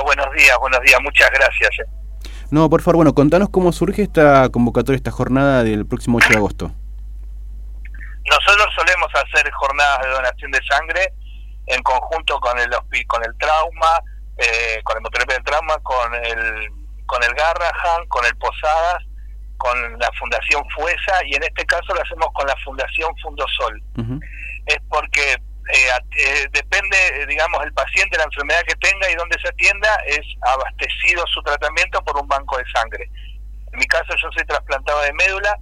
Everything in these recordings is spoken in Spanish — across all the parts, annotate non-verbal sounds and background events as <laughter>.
Hola, buenos días, buenos días, muchas gracias. eh. No, por favor, bueno, contanos cómo surge esta convocatoria, esta jornada del próximo 8 de agosto. Nosotros solemos hacer jornadas de donación de sangre en conjunto con el con el trauma, eh, con el mototerapia del trauma, con el con el Garrahan, con el Posadas, con la Fundación Fuesa y en este caso lo hacemos con la Fundación Fundosol. Es porque eh, eh, depende, eh, digamos, el paciente, la enfermedad que tenga y dónde se atienda, es abastecido su tratamiento por un banco de sangre. En mi caso yo soy trasplantado de médula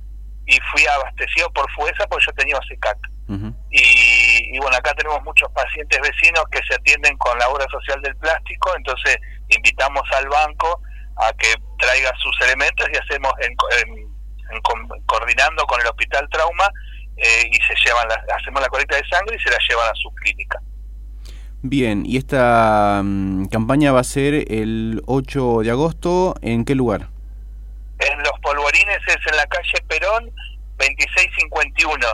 y fui abastecido por FUESA porque yo tenía OSECAC. Ujú. Y, y bueno, acá tenemos muchos pacientes vecinos que se atienden con la obra social del plástico, entonces invitamos al banco a que traiga sus elementos y hacemos en, en- en coordinando con el hospital trauma eh, y se llevan las- hacemos la colecta de sangre y se la llevan a su clínica. Bien, y esta mm, campaña va a ser el 8 de agosto, ¿en qué lugar? En los polvorines es en la calle Perón 2651.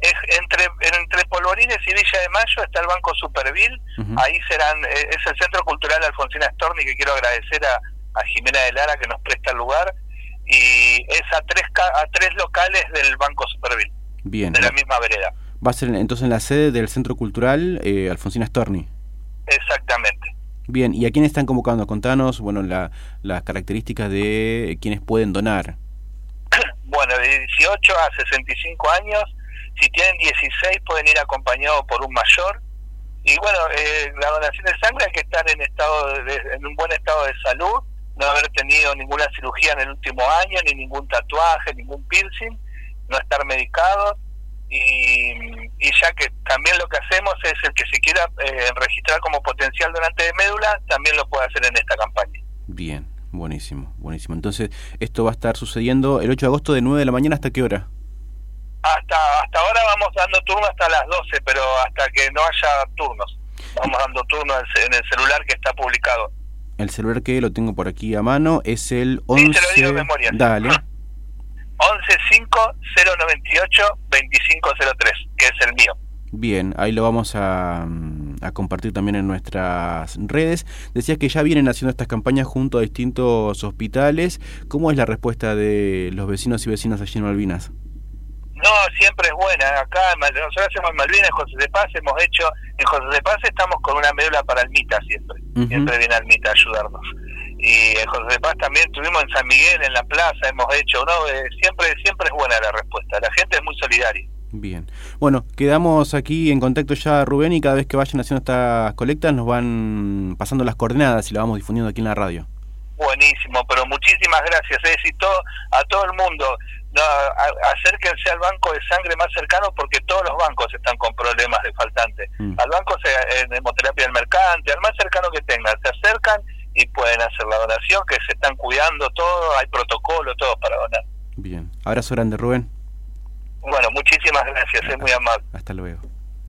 Es entre entre Polvorines y Villa de Mayo está el Banco Superville Ujú. Ahí serán, eh, es el Centro Cultural Alfonsina Storni que quiero agradecer a, a Jimena de Lara que nos presta el lugar y es a tres a tres locales del Banco Superville, Bien, de la misma vereda. va a ser en- entonces en la sede del Centro Cultural eh, Alfonsina Storni. Exactamente. Bien, ¿y a quién están convocando? Contanos, bueno, la- las características de quienes pueden donar. <clears throat> Bueno, de 18 a 65 años, si tienen 16 pueden ir acompañados por un mayor. Y bueno, eh, la donación de sangre hay que estar en estado de- en un buen estado de salud, no haber tenido ninguna cirugía en el último año, ni ningún tatuaje, ningún piercing, no estar medicados. Y, y ya que también lo que hacemos es el que se quiera eh, registrar como potencial donante de médula, también lo puede hacer en esta campaña. Bien, buenísimo, buenísimo. Entonces, esto va a estar sucediendo el 8 de agosto de 9 de la mañana hasta qué hora? Hasta hasta ahora vamos dando turno hasta las 12, pero hasta que no haya turnos. Vamos dando turno en el celular que está publicado. El celular que lo tengo por aquí a mano es el Sí, 11... te lo digo de memoria. Dale. <laughs> 115098-2503, que es el mío. Bien, ahí lo vamos a, a compartir también en nuestras redes. Decías que ya vienen haciendo estas campañas junto a distintos hospitales. ¿Cómo es la respuesta de los vecinos y vecinas allí en Malvinas? No, siempre es buena. Acá nosotros hacemos en Malvinas, en José de Paz, hemos hecho, en José de Paz estamos con una médula para Almita siempre. Ujú. Siempre viene Almita a ayudarnos. Y en José de Paz también tuvimos en San Miguel, en la plaza, hemos hecho, ¿no? Eh, siempre, siempre es buena la respuesta. La gente es muy solidaria. Bien. Bueno, quedamos aquí en contacto ya, Rubén, y cada vez que vayan haciendo estas colectas nos van pasando las coordenadas y las vamos difundiendo aquí en la radio. Buenísimo, pero muchísimas gracias. Es decir, todo, a todo el mundo, no, a- acérquense al banco de sangre más cercano porque todos los bancos están con problemas de faltantes. Mm. Al banco se- en hemoterapia del mercante, al más cercano que tengan, se acercan y pueden hacer la donación, que se están cuidando todo, hay protocolo, todo para donar. Bien. Abrazo grande, Rubén. Bueno, muchísimas gracias, es muy amable. Hasta luego.